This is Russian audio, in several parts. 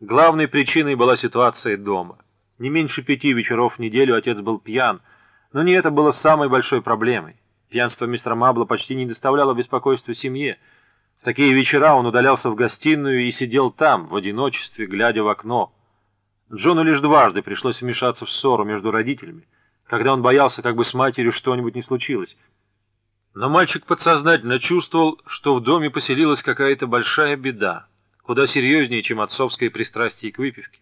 Главной причиной была ситуация дома. Не меньше пяти вечеров в неделю отец был пьян, но не это было самой большой проблемой. Пьянство мистера Мабла почти не доставляло беспокойства семье. В такие вечера он удалялся в гостиную и сидел там, в одиночестве, глядя в окно. Джону лишь дважды пришлось вмешаться в ссору между родителями, когда он боялся, как бы с матерью что-нибудь не случилось. Но мальчик подсознательно чувствовал, что в доме поселилась какая-то большая беда куда серьезнее, чем отцовское пристрастие к выпивке.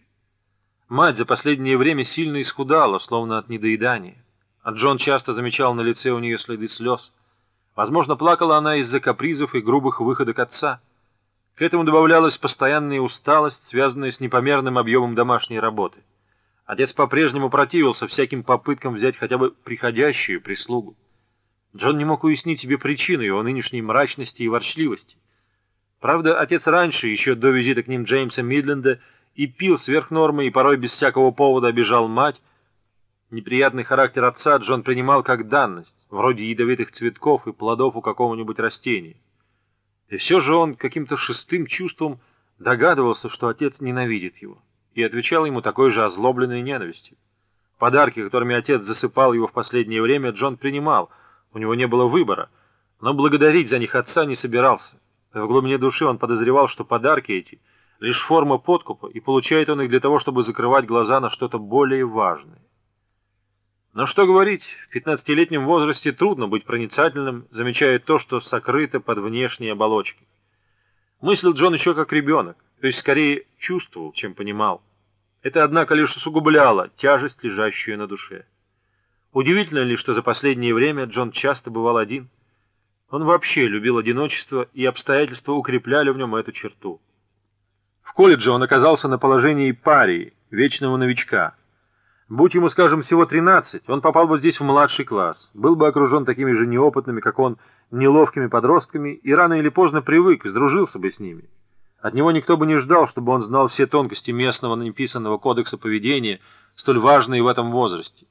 Мать за последнее время сильно исхудала, словно от недоедания, а Джон часто замечал на лице у нее следы слез. Возможно, плакала она из-за капризов и грубых выходок отца. К этому добавлялась постоянная усталость, связанная с непомерным объемом домашней работы. Отец по-прежнему противился всяким попыткам взять хотя бы приходящую прислугу. Джон не мог уяснить себе причину его нынешней мрачности и ворчливости. Правда, отец раньше, еще до визита к ним Джеймса Мидленда, и пил сверх нормы, и порой без всякого повода обижал мать. Неприятный характер отца Джон принимал как данность, вроде ядовитых цветков и плодов у какого-нибудь растения. И все же он каким-то шестым чувством догадывался, что отец ненавидит его, и отвечал ему такой же озлобленной ненавистью. Подарки, которыми отец засыпал его в последнее время, Джон принимал, у него не было выбора, но благодарить за них отца не собирался. В глубине души он подозревал, что подарки эти — лишь форма подкупа, и получает он их для того, чтобы закрывать глаза на что-то более важное. Но что говорить, в пятнадцатилетнем возрасте трудно быть проницательным, замечая то, что сокрыто под внешней оболочкой. Мыслил Джон еще как ребенок, то есть скорее чувствовал, чем понимал. Это, однако, лишь усугубляло тяжесть, лежащую на душе. Удивительно ли, что за последнее время Джон часто бывал один — он вообще любил одиночество, и обстоятельства укрепляли в нем эту черту. В колледже он оказался на положении парии, вечного новичка. Будь ему, скажем, всего 13, он попал бы здесь в младший класс, был бы окружен такими же неопытными, как он, неловкими подростками, и рано или поздно привык, сдружился бы с ними. От него никто бы не ждал, чтобы он знал все тонкости местного написанного кодекса поведения, столь важные в этом возрасте.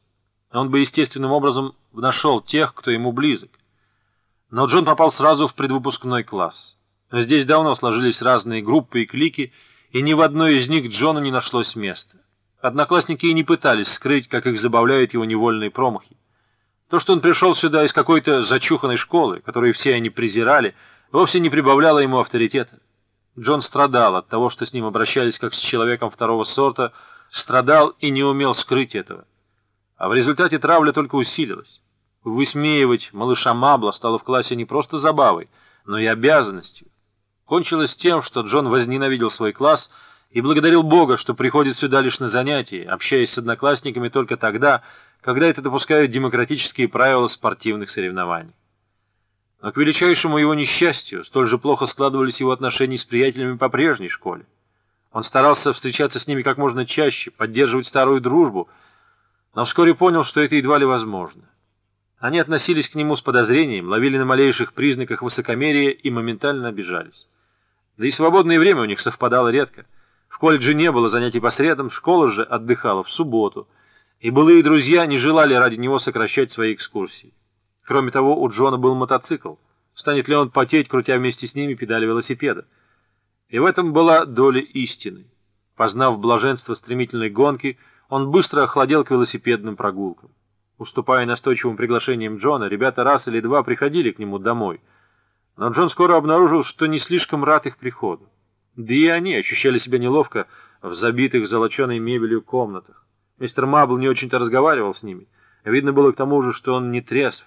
Он бы естественным образом нашел тех, кто ему близок. Но Джон попал сразу в предвыпускной класс. Здесь давно сложились разные группы и клики, и ни в одной из них Джону не нашлось места. Одноклассники и не пытались скрыть, как их забавляют его невольные промахи. То, что он пришел сюда из какой-то зачуханной школы, которую все они презирали, вовсе не прибавляло ему авторитета. Джон страдал от того, что с ним обращались как с человеком второго сорта, страдал и не умел скрыть этого. А в результате травля только усилилась. Высмеивать малыша Мабла стало в классе не просто забавой, но и обязанностью. Кончилось тем, что Джон возненавидел свой класс и благодарил Бога, что приходит сюда лишь на занятия, общаясь с одноклассниками только тогда, когда это допускают демократические правила спортивных соревнований. Но к величайшему его несчастью столь же плохо складывались его отношения с приятелями по прежней школе. Он старался встречаться с ними как можно чаще, поддерживать старую дружбу, но вскоре понял, что это едва ли возможно. Они относились к нему с подозрением, ловили на малейших признаках высокомерия и моментально обижались. Да и свободное время у них совпадало редко. В колледже не было занятий по средам, школа же отдыхала в субботу, и былые друзья не желали ради него сокращать свои экскурсии. Кроме того, у Джона был мотоцикл. Станет ли он потеть, крутя вместе с ними педали велосипеда? И в этом была доля истины. Познав блаженство стремительной гонки, он быстро охладел к велосипедным прогулкам. Уступая настойчивым приглашениям Джона, ребята раз или два приходили к нему домой. Но Джон скоро обнаружил, что не слишком рад их приходу. Да и они ощущали себя неловко в забитых золоченой мебелью комнатах. Мистер Мабл не очень-то разговаривал с ними. Видно было к тому же, что он не трезв.